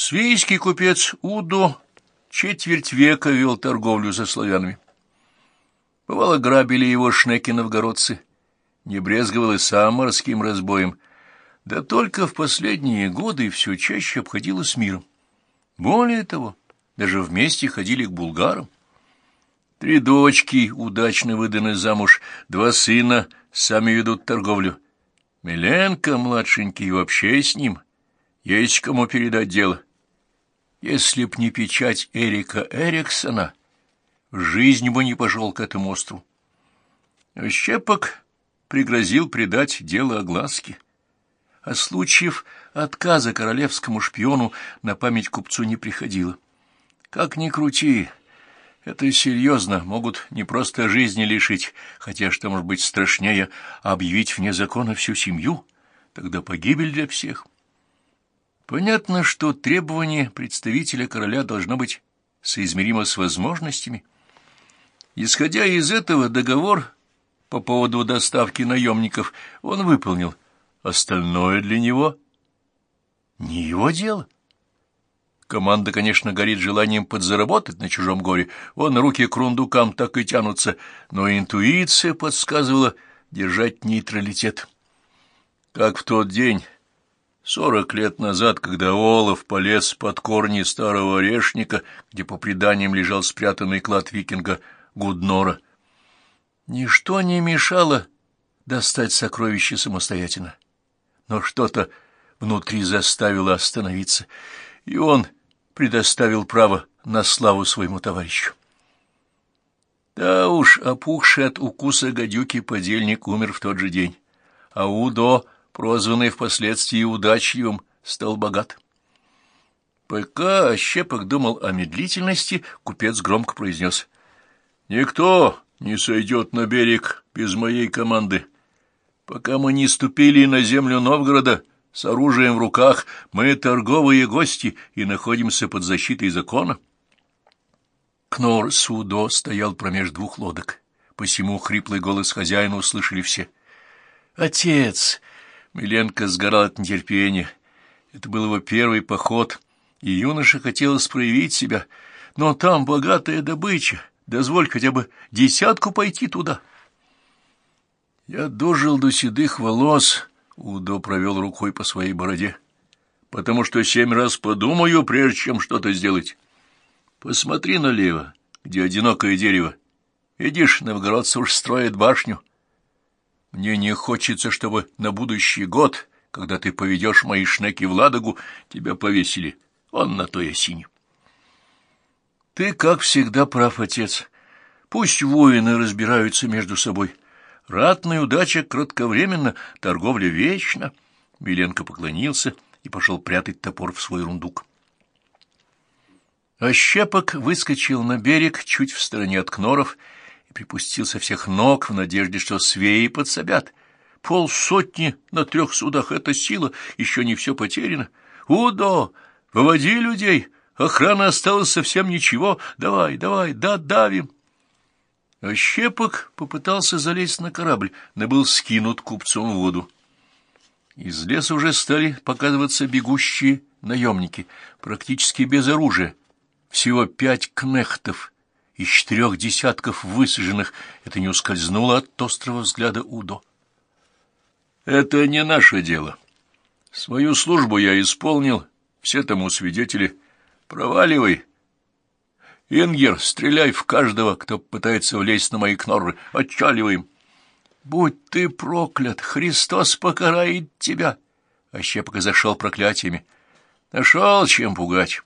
Свейский купец Удо четверть века вел торговлю со славянами. Бывало, грабили его шнеки новгородцы, не брезговал и сам морским разбоем, да только в последние годы все чаще обходило с миром. Более того, даже вместе ходили к булгарам. Три дочки удачно выданы замуж, два сына сами ведут торговлю. Миленко, младшенький, вообще с ним. Есть кому передать дело. Если б не печать Эрика Эриксона, жизнь бы не пошел к этому острову. Щепок пригрозил предать дело огласке. А случаев отказа королевскому шпиону на память купцу не приходило. Как ни крути, это серьезно, могут не просто жизни лишить, хотя что может быть страшнее, объявить вне закона всю семью, тогда погибель для всех. Понятно, что требование представителя короля должно быть соизмеримо с возможностями. Исходя из этого, договор по поводу доставки наемников он выполнил. Остальное для него не его дело. Команда, конечно, горит желанием подзаработать на чужом горе. Вон руки к рундукам так и тянутся, но интуиция подсказывала держать нейтралитет. Как в тот день Сорок лет назад, когда Олаф полез под корни старого орешника, где по преданиям лежал спрятанный клад викинга Гуднора, ничто не мешало достать сокровище самостоятельно. Но что-то внутри заставило остановиться, и он предоставил право на славу своему товарищу. Да уж, опухший от укуса гадюки подельник умер в тот же день, а Удо прозванный впоследствии удачливым, стал богат. Пока Щепок думал о медлительности, купец громко произнес. — Никто не сойдет на берег без моей команды. Пока мы не ступили на землю Новгорода с оружием в руках, мы торговые гости и находимся под защитой закона. Кнор Судо стоял промеж двух лодок. Посему хриплый голос хозяина услышали все. — Отец! Миленко сгорал от нетерпения. Это был его первый поход, и юноше хотелось проявить себя. Но там богатая добыча. Дозволь хотя бы десятку пойти туда. Я дожил до седых волос, Удо провел рукой по своей бороде, потому что семь раз подумаю, прежде чем что-то сделать. Посмотри налево, где одинокое дерево. Видишь, новгородцы уж строят башню. Мне не хочется, чтобы на будущий год, когда ты поведешь мои шнеки в Ладогу, тебя повесили. Он на той осине. Ты, как всегда, прав, отец. Пусть воины разбираются между собой. Ратная удача кратковременно, торговля вечна. Миленко поклонился и пошел прятать топор в свой рундук. Ощепок выскочил на берег чуть в стороне от кноров и припустил со всех ног в надежде, что свеи подсобят. Полсотни на трех судах — это сила, еще не все потеряно. Удо, выводи людей, охрана осталась совсем ничего, давай, давай, да, давим. А Щепок попытался залезть на корабль, но был скинут купцом в воду. Из леса уже стали показываться бегущие наемники, практически без оружия. Всего пять кнехтов — из четырех десятков высаженных это не ускользнуло от острого взгляда Удо. «Это не наше дело. Свою службу я исполнил, все тому свидетели. Проваливай. Ингер, стреляй в каждого, кто пытается влезть на мои кнорры. Отчаливаем!» «Будь ты проклят! Христос покарает тебя!» А Щепка зашел проклятиями. «Нашел чем пугать.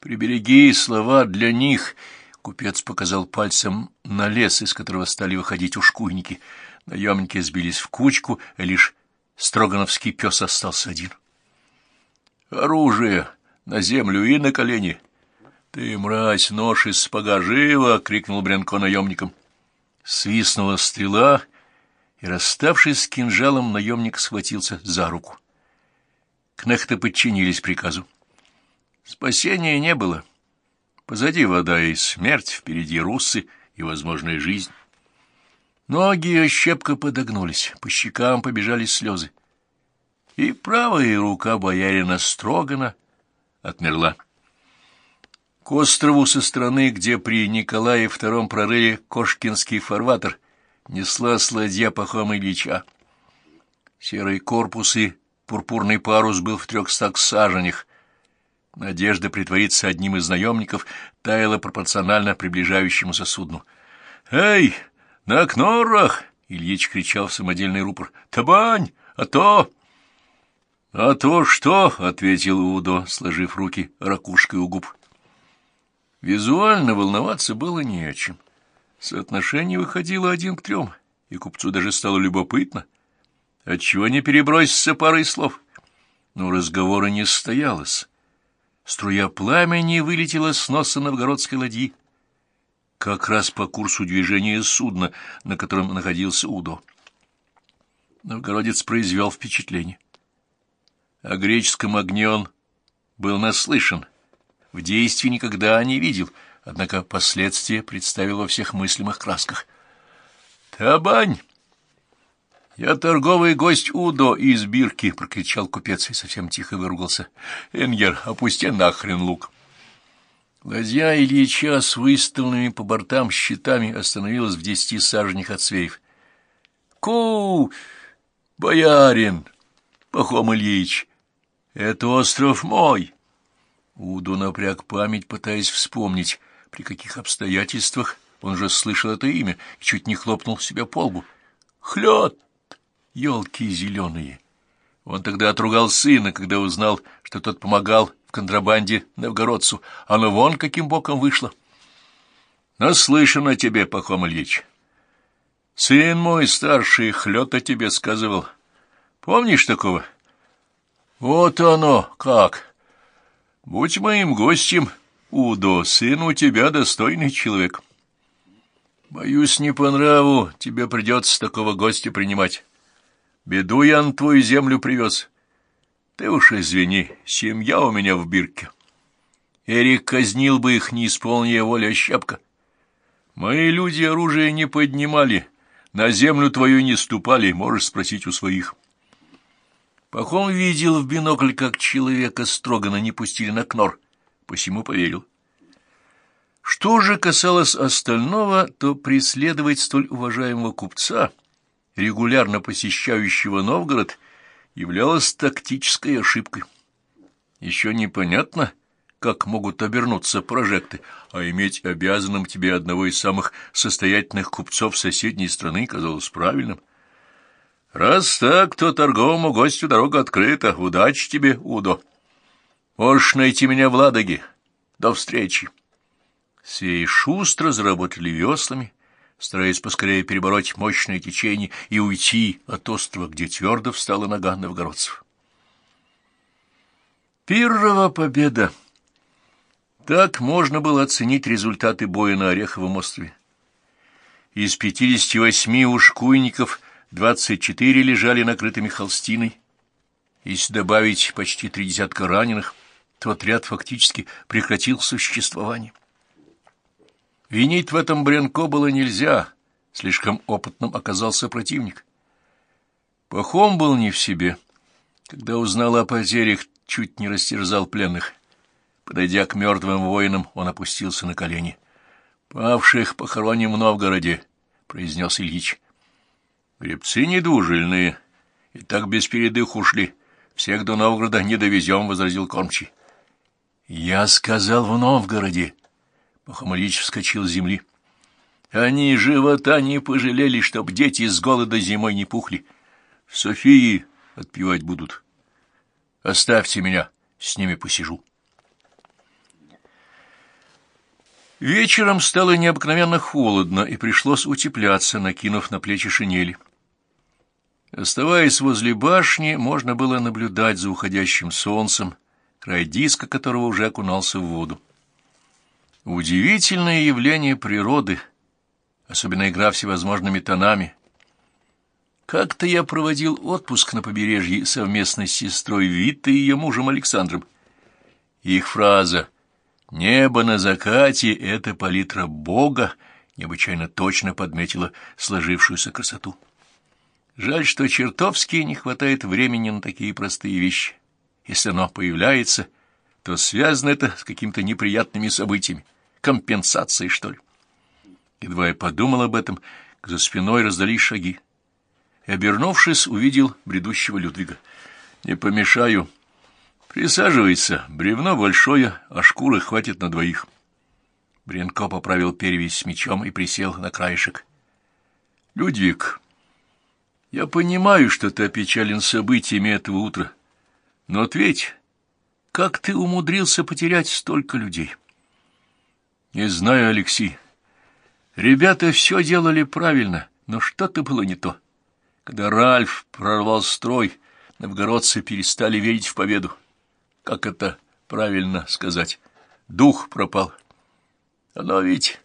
Прибереги слова для них» Купец показал пальцем на лес, из которого стали выходить ушкуйники. Наемники сбились в кучку, и лишь строгановский пес остался один. «Оружие! На землю и на колени!» «Ты, мразь, нож из спага живо!» — крикнул Брянко наемникам. Свистнула стрела, и, расставшись с кинжалом, наемник схватился за руку. Кнехты подчинились приказу. Спасения не было. — Позади вода и смерть, впереди русы и возможная жизнь. Ноги ощепка подогнулись, по щекам побежали слезы. И правая рука боярина Строгана отмерла. К острову со стороны, где при Николае II прорыли Кошкинский фарватер, несла ладья Пахома Ильича. Серый корпус и пурпурный парус был в трехстах саженях. Надежда притвориться одним из наемников таяла пропорционально приближающемуся судну. «Эй, на кнорах!» — Ильич кричал в самодельный рупор. «Табань! А то...» «А то что?» — ответил Удо, сложив руки ракушкой у губ. Визуально волноваться было не о чем. Соотношение выходило один к трем, и купцу даже стало любопытно. Отчего не переброситься парой слов? Но разговора не состоялось. Струя пламени вылетела с носа новгородской ладьи. Как раз по курсу движения судна, на котором находился Удо. Новгородец произвел впечатление. О греческом огне он был наслышан, в действии никогда не видел, однако последствия представил во всех мыслимых красках. «Табань!» «Я торговый гость Удо из Бирки!» — прокричал купец и совсем тихо выругался. «Энгер, опусти нахрен лук!» Ладья Ильича с выставленными по бортам щитами остановилась в десяти саженях от свеев. «Ку! Боярин! Пахом Ильич! Это остров мой!» Удо напряг память, пытаясь вспомнить, при каких обстоятельствах он же слышал это имя и чуть не хлопнул себя по лбу. «Хлёд! Ёлки зеленые!» Он тогда отругал сына, когда узнал, что тот помогал в контрабанде новгородцу. Оно вон каким боком вышло. Наслышано тебе, Пахом Ильич. Сын мой старший хлёд о тебе сказывал. Помнишь такого? Вот оно как! Будь моим гостем, Удо, сын у тебя достойный человек. Боюсь, не по нраву тебе придется такого гостя принимать. Беду я на твою землю привез. Ты уж извини, семья у меня в бирке. Эрик казнил бы их, не исполняя воля щепка. Мои люди оружие не поднимали, на землю твою не ступали, можешь спросить у своих. Пахом видел в бинокль, как человека строгано не пустили на кнор, посему поверил. Что же касалось остального, то преследовать столь уважаемого купца, регулярно посещающего Новгород, являлось тактической ошибкой. Еще непонятно, как могут обернуться прожекты, а иметь обязанным тебе одного из самых состоятельных купцов соседней страны казалось правильным — Раз так, то торговому гостю дорога открыта. Удачи тебе, Удо. Можешь найти меня в Ладоге. До встречи. Сей шустро заработали веслами, стараясь поскорее перебороть мощное течение и уйти от острова, где твердо встала нога новгородцев. Первая победа. Так можно было оценить результаты боя на Ореховом острове. Из пятидесяти восьми ушкуйников Двадцать четыре лежали накрытыми холстиной. Если добавить почти три десятка раненых, то отряд фактически прекратил существование. Винить в этом Бренко было нельзя, слишком опытным оказался противник. Пахом был не в себе. Когда узнал о потерях, чуть не растерзал пленных. Подойдя к мертвым воинам, он опустился на колени. — Павших похороним в Новгороде, — произнес Ильич. Гребцы недужильные, и так без передых ушли. Всех до Новгорода не довезем, — возразил кормчий. — Я сказал в Новгороде. Пахомолич вскочил с земли. Они живота не пожалели, чтоб дети с голода зимой не пухли. Софии отпевать будут. Оставьте меня, с ними посижу. Вечером стало необыкновенно холодно, и пришлось утепляться, накинув на плечи шинели. Оставаясь возле башни, можно было наблюдать за уходящим солнцем, край диска которого уже окунался в воду. Удивительное явление природы, особенно игра всевозможными тонами. Как-то я проводил отпуск на побережье совместно с сестрой Виттой и ее мужем Александром. Их фраза «Небо на закате — это палитра Бога» необычайно точно подметила сложившуюся красоту. Жаль, что чертовски не хватает времени на такие простые вещи. Если оно появляется, то связано это с какими-то неприятными событиями, компенсацией, что ли. Едва я подумал об этом, за спиной раздались шаги. И, обернувшись, увидел бредущего Людвига. «Не помешаю. Присаживайся. Бревно большое, а шкуры хватит на двоих». Бренко поправил перевязь с мечом и присел на краешек. «Людвиг, я понимаю, что ты опечален событиями этого утра, но ответь, как ты умудрился потерять столько людей?» «Не знаю, Алексей. Ребята все делали правильно, но что-то было не то. Когда Ральф прорвал строй, новгородцы перестали верить в победу. Как это правильно сказать? Дух пропал. Оно ведь...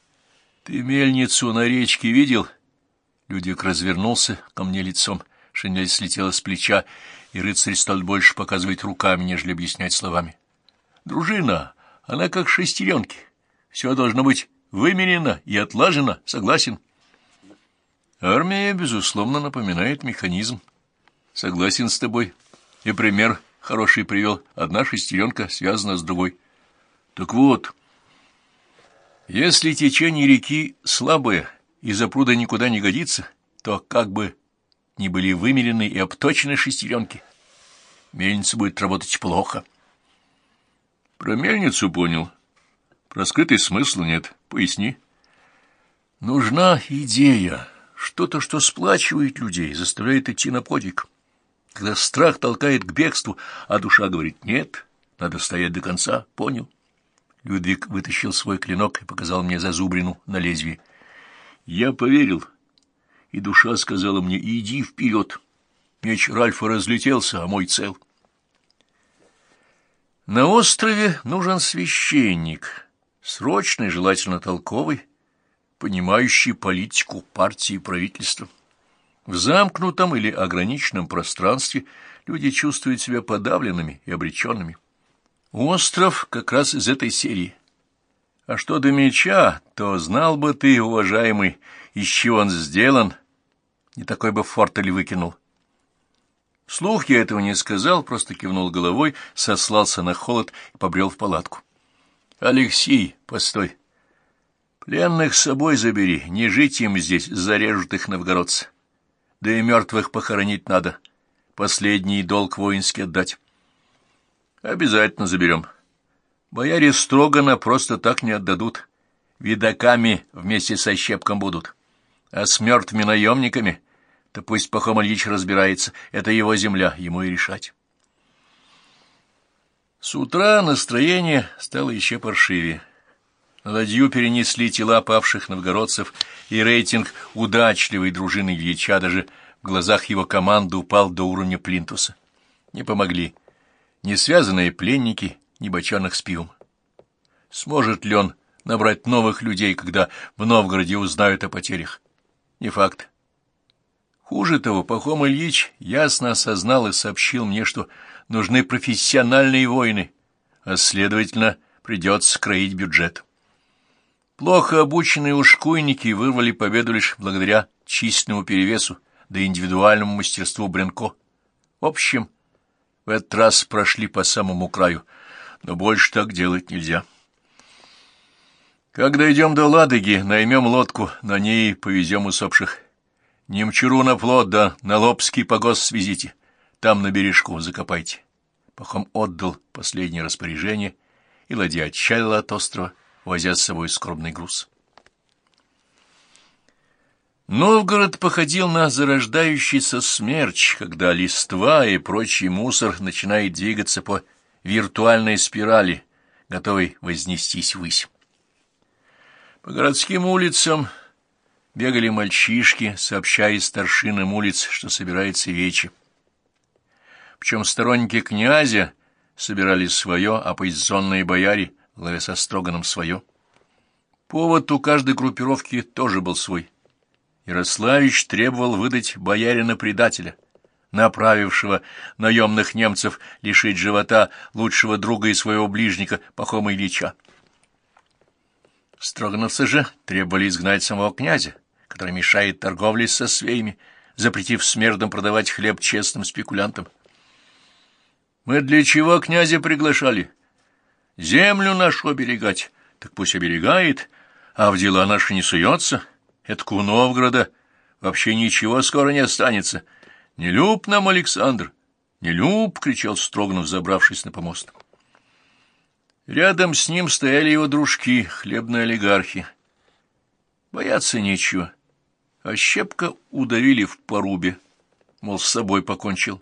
Ты мельницу на речке видел? Людик развернулся ко мне лицом. Шинель слетела с плеча, и рыцарь стал больше показывать руками, нежели объяснять словами. Дружина, она как шестеренки. Все должно быть вымерено и отлажено, согласен. Армия, безусловно, напоминает механизм. Согласен с тобой. И пример хороший привел. Одна шестеренка связана с другой. Так вот, если течение реки слабое и запруда никуда не годится, то как бы ни были вымерены и обточены шестеренки, мельница будет работать плохо. Про мельницу понял. Про скрытый смысл нет. Поясни. Нужна идея, что-то, что сплачивает людей, заставляет идти на подвиг. Когда страх толкает к бегству, а душа говорит «нет», надо стоять до конца, понял? Людвиг вытащил свой клинок и показал мне зазубрину на лезвии. Я поверил, и душа сказала мне «иди вперед». Меч Ральфа разлетелся, а мой цел. На острове нужен священник, срочный, желательно толковый, понимающий политику партии и правительства. В замкнутом или ограниченном пространстве люди чувствуют себя подавленными и обреченными. Остров как раз из этой серии. А что до меча, то знал бы ты, уважаемый, из чего он сделан, не такой бы фортель выкинул. Слух я этого не сказал, просто кивнул головой, сослался на холод и побрел в палатку. Алексей, постой. Пленных с собой забери, не жить им здесь, зарежут их новгородцы. Да и мертвых похоронить надо, последний долг воинский отдать. Обязательно заберем. Бояре Строгана просто так не отдадут. Видаками вместе со щепком будут. А с мертвыми наемниками, то пусть Пахом разбирается, это его земля, ему и решать. С утра настроение стало еще паршивее. На ладью перенесли тела павших новгородцев, и рейтинг удачливой дружины Ильича даже в глазах его команды упал до уровня плинтуса. Не помогли ни связанные пленники, ни бочонок с пивом. Сможет ли он набрать новых людей, когда в Новгороде узнают о потерях? Не факт. Хуже того, Пахом Ильич ясно осознал и сообщил мне, что нужны профессиональные воины, а, следовательно, придется кроить бюджет. Плохо обученные ушкуйники вырвали победу лишь благодаря численному перевесу да индивидуальному мастерству Бренко. В общем, в этот раз прошли по самому краю, но больше так делать нельзя. Когда идем до Ладоги, наймем лодку, на ней повезем усопших. Немчуру на плот, да на Лобский погост свезите. Там на бережку закопайте. Пахом отдал последнее распоряжение, и ладья отчалила от острова, возя с собой скорбный груз. Новгород походил на зарождающийся смерч, когда листва и прочий мусор начинает двигаться по виртуальной спирали, готовой вознестись ввысь. По городским улицам бегали мальчишки, сообщая старшинам улиц, что собирается вече. Причем сторонники князя собирали свое, а оппозиционные бояре, главе со Строганом, свое. Повод у каждой группировки тоже был свой. Ярославич требовал выдать боярина-предателя, направившего наемных немцев лишить живота лучшего друга и своего ближника Пахома Ильича. Строгановцы же требовали изгнать самого князя, который мешает торговле со свеями, запретив смердам продавать хлеб честным спекулянтам. Мы для чего князя приглашали? Землю нашу оберегать, так пусть оберегает, а в дела наши не суется. Это у Новгорода вообще ничего скоро не останется. Не люб нам, Александр, не люб, — кричал Строганов, забравшись на помост. Рядом с ним стояли его дружки, хлебные олигархи. Бояться нечего. А щепка удавили в порубе, мол, с собой покончил.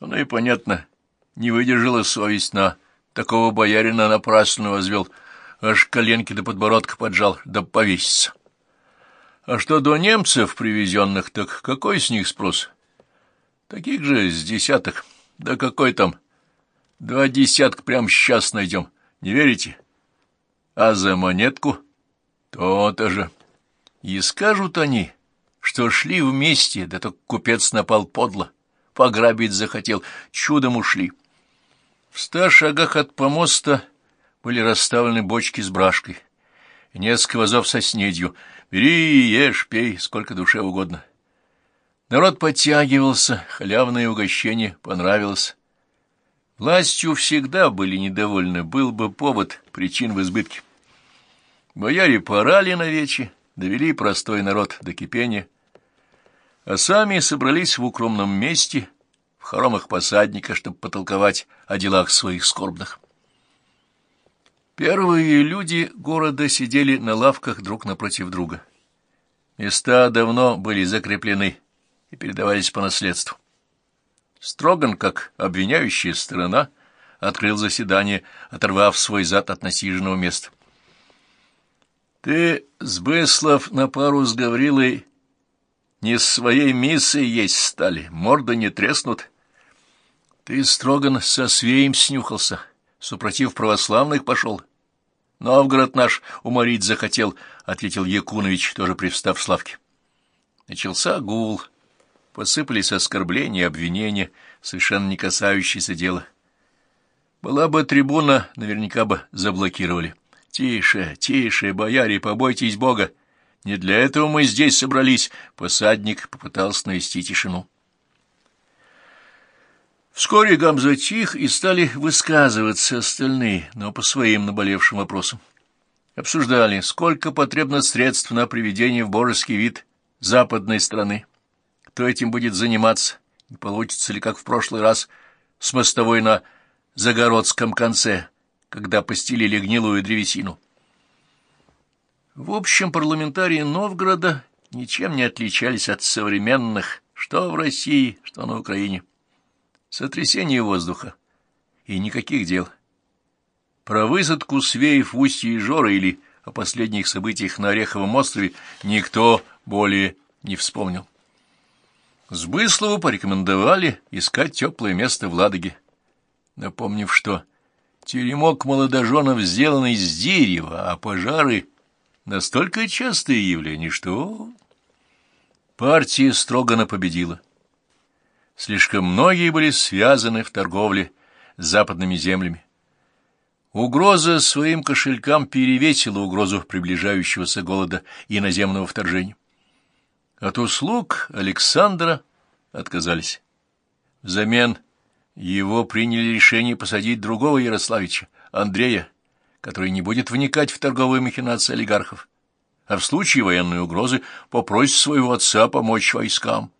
Оно и понятно, не выдержала совесть на такого боярина напрасно возвел, аж коленки до подбородка поджал, да повесится. А что до немцев привезенных, так какой с них спрос? Таких же с десяток. Да какой там? Два десятка прямо сейчас найдем. Не верите? А за монетку? То-то же. И скажут они, что шли вместе, да только купец напал подло. Пограбить захотел, чудом ушли. В ста шагах от помоста были расставлены бочки с брашкой. Несколько вазов со снедью. Бери, ешь, пей, сколько душе угодно. Народ подтягивался, халявное угощение понравилось. Властью всегда были недовольны, был бы повод причин в избытке. Бояре порали на вече, довели простой народ до кипения, а сами собрались в укромном месте, в хоромах посадника, чтобы потолковать о делах своих скорбных. Первые люди города сидели на лавках друг напротив друга. Места давно были закреплены и передавались по наследству. Строган, как обвиняющая сторона, открыл заседание, оторвав свой зад от насиженного места. «Ты, Сбыслов, на пару с Гаврилой не с своей миссой есть стали, морда не треснут. Ты, Строган, со свеем снюхался, супротив православных пошел. Новгород наш уморить захотел, — ответил Якунович, тоже привстав с лавки. Начался гул. Посыпались оскорбления и обвинения, совершенно не касающиеся дела. Была бы трибуна, наверняка бы заблокировали. Тише, тише, бояре, побойтесь Бога. Не для этого мы здесь собрались. Посадник попытался навести тишину. Вскоре гам затих, и стали высказываться остальные, но по своим наболевшим вопросам. Обсуждали, сколько потребно средств на приведение в божеский вид западной страны кто этим будет заниматься, не получится ли, как в прошлый раз, с мостовой на Загородском конце, когда постелили гнилую древесину. В общем, парламентарии Новгорода ничем не отличались от современных, что в России, что на Украине. Сотрясение воздуха и никаких дел. Про высадку свеев в устье Ижора или о последних событиях на Ореховом острове никто более не вспомнил. Сбыслову порекомендовали искать теплое место в Ладоге, напомнив, что теремок молодоженов сделан из дерева, а пожары — настолько частые явления, что... Партия строго победила. Слишком многие были связаны в торговле с западными землями. Угроза своим кошелькам перевесила угрозу приближающегося голода и наземного вторжения. От услуг Александра отказались. Взамен его приняли решение посадить другого Ярославича, Андрея, который не будет вникать в торговые махинации олигархов, а в случае военной угрозы попросит своего отца помочь войскам.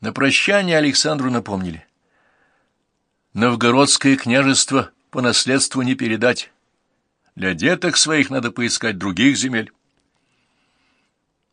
На прощание Александру напомнили. Новгородское княжество по наследству не передать. Для деток своих надо поискать других земель.